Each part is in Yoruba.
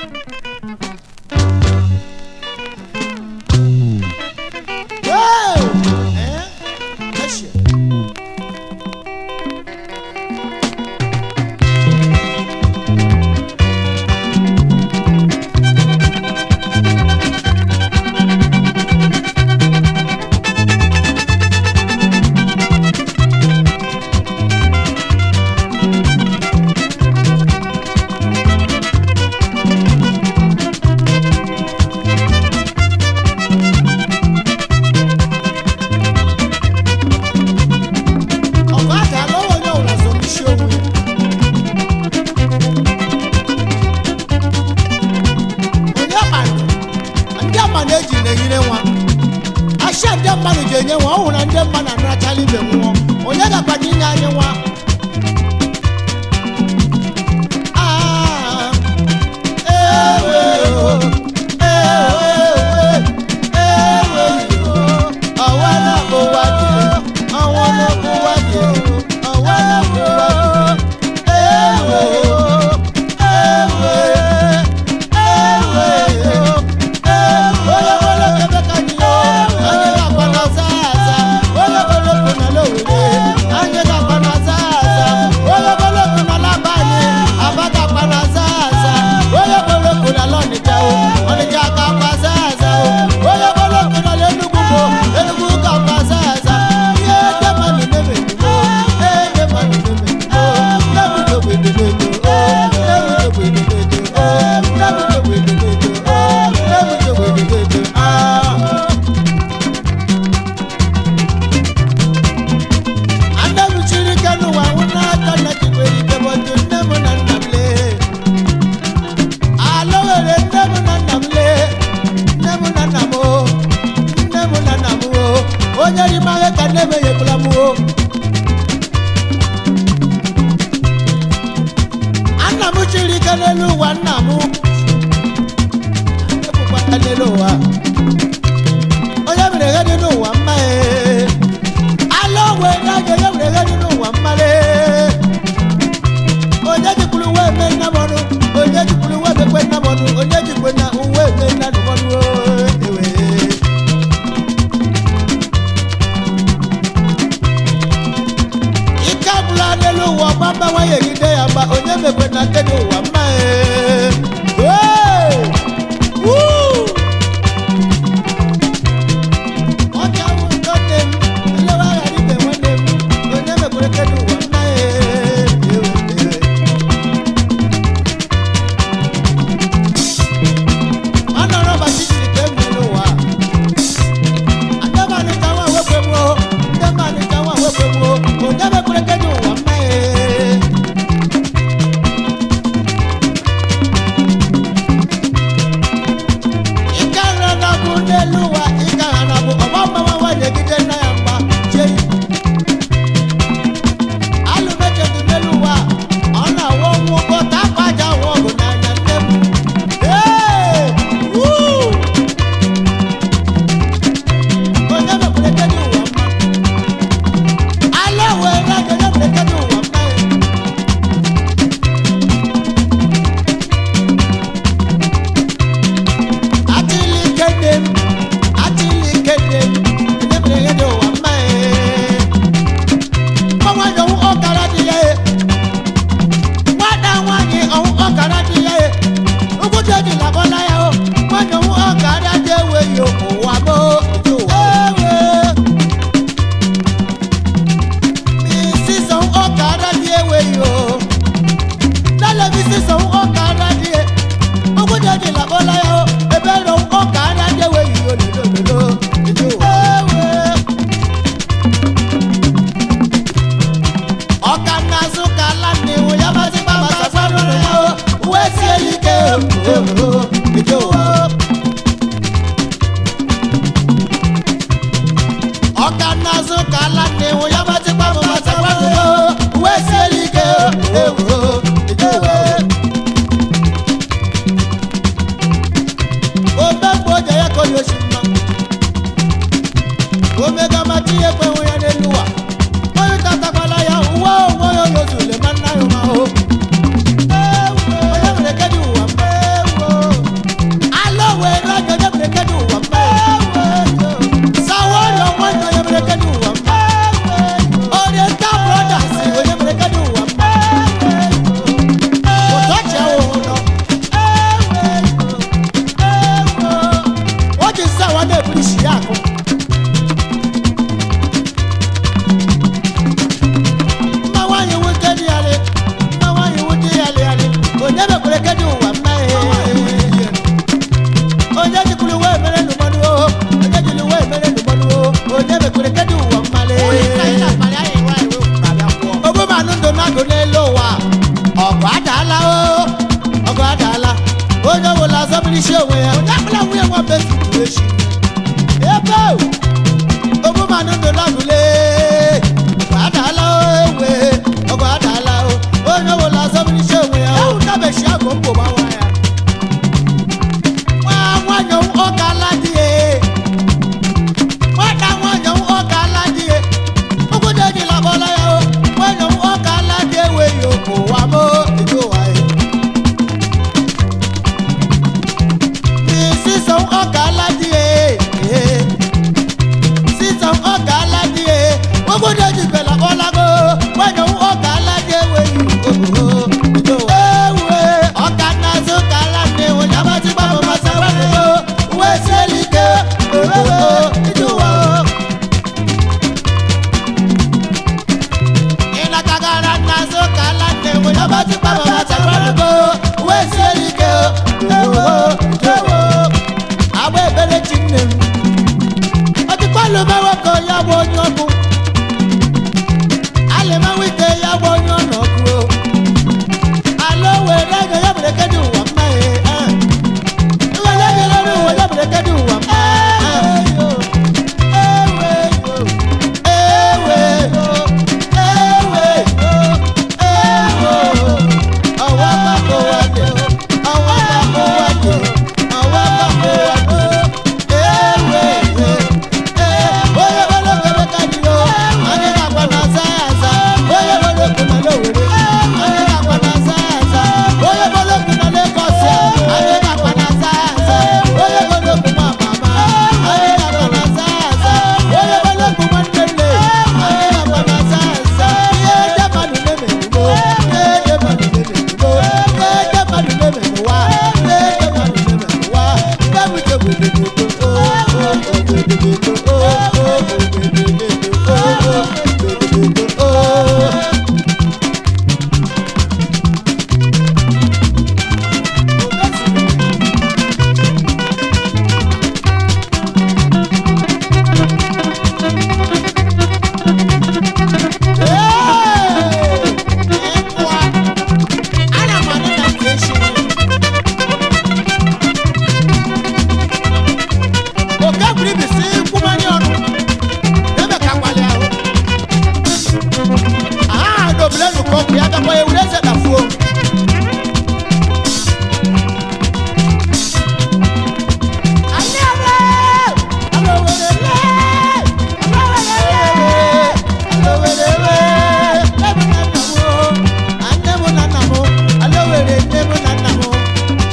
Thank you.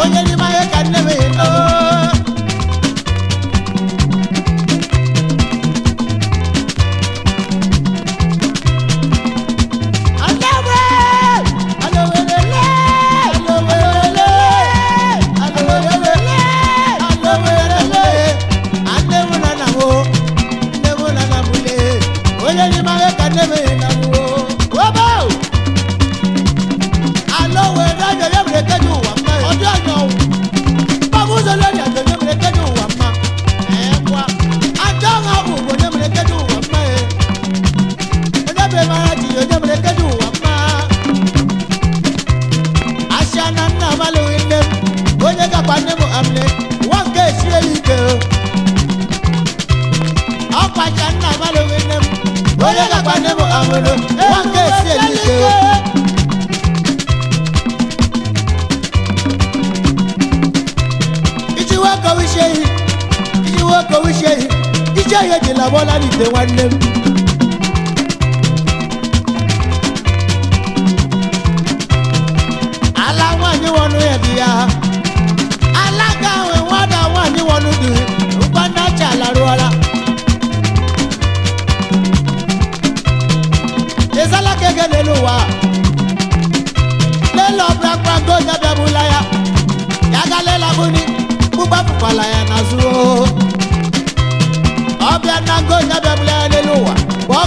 Oye,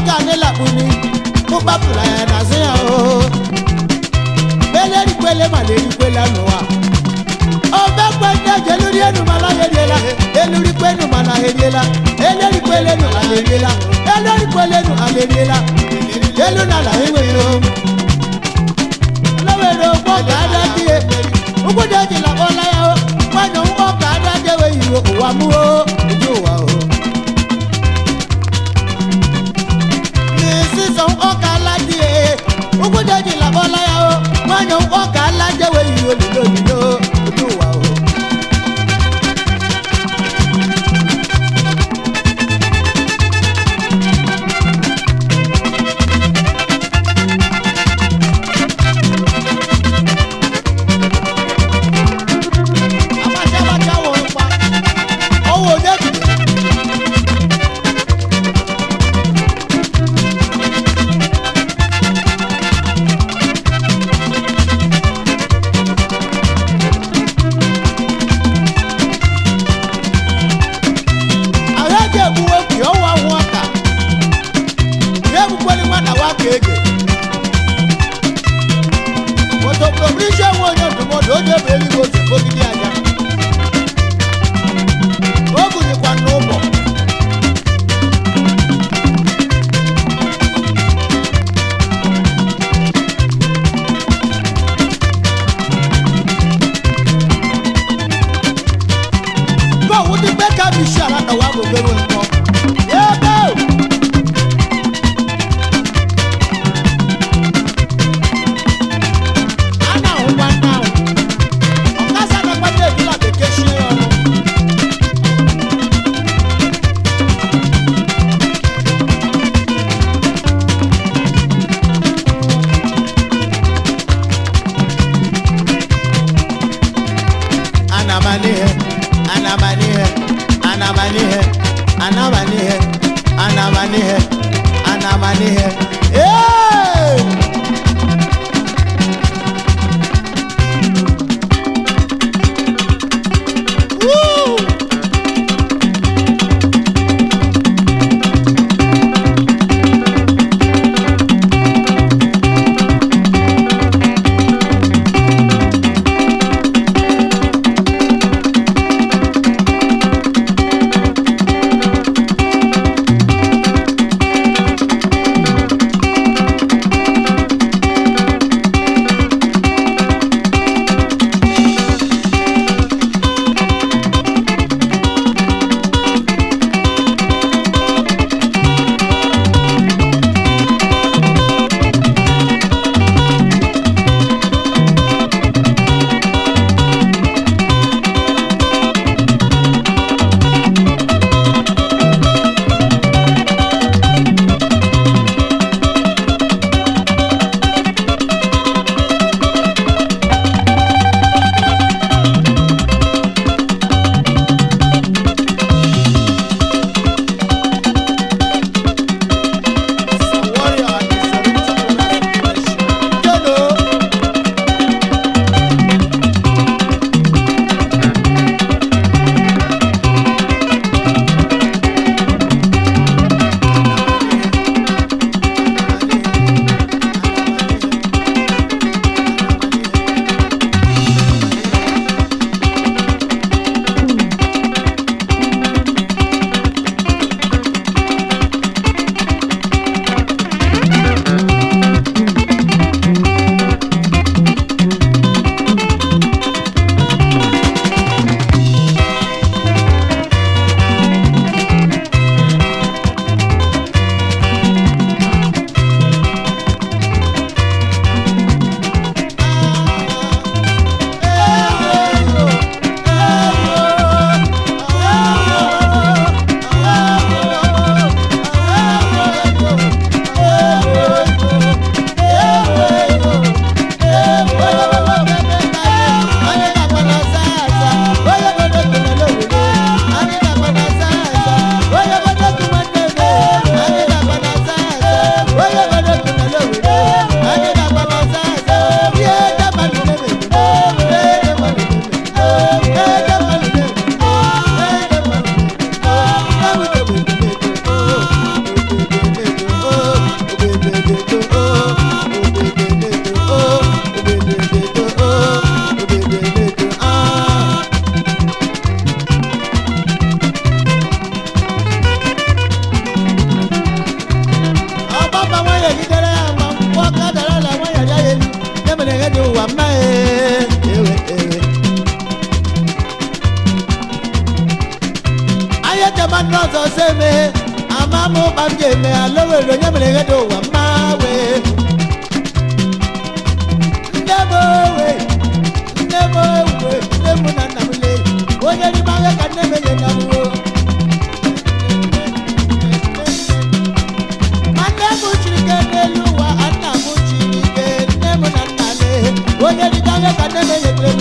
ọka nílàkùn ni kó bá pula ya nà sí yàn o. Bẹ́lẹ́rì pélé màlẹ́ yìí pé lẹ́nu wa. Ọbẹ̀ pẹ́ẹ́tẹ́ jẹ́ lórí ẹnùmọ̀ láyẹ̀dẹ̀ la. Elórí pé ẹnùmọ̀ láyẹ̀dẹ̀ la. Elórí pé lẹ́nu àlẹ́dẹ̀ la. Elórí pé lẹ́nu àlẹ́dẹ̀ la. Elú nà láyé wẹ̀rọ. Lọ́wẹ̀rọ kọ́ kàdá díẹ̀. Ugbọ́dọ̀ jìlá ọláyà o. Wọ́n yàn ń kọ́ kàdá díẹ̀ wẹ̀ yìí o. Òwà mú o. baby. amadọsọ seme amamu bamjeme alowero nyamilege do wa mawe ndemowe ndemowe ndemuna namule onyeri mawe ka nemeye namuwo. Onyeri ka nemeye namuwo.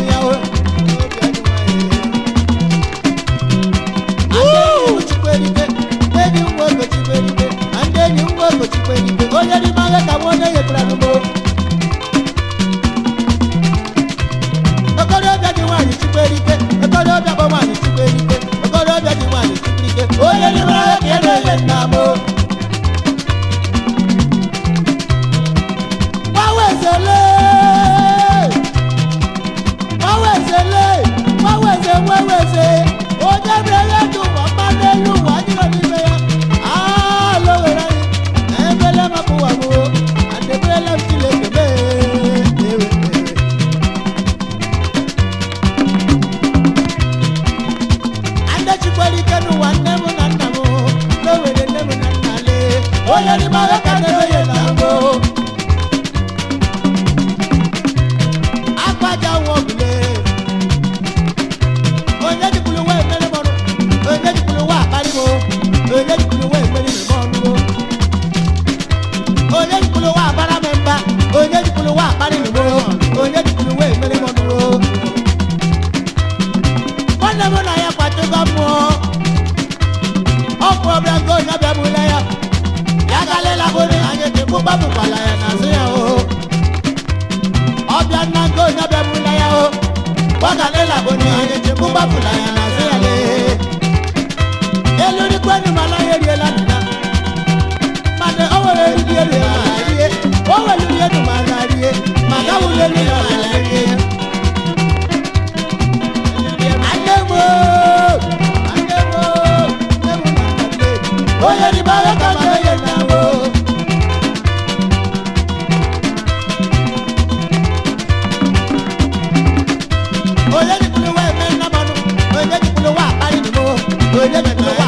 na muna ya Ya galela kuni anye te kumba ya nasiya o Obia nango na bia mulaya o Wagalela kuni anye ya nasiya le kwenu malaya riela nana Mane owo le riela ye Owo le riela nana onye n'ime ahịa ka ma onye na-awụ onye jikwuru nwa eme nnamanụ onye jikwuru nwa akparị nụ onye mekọrọ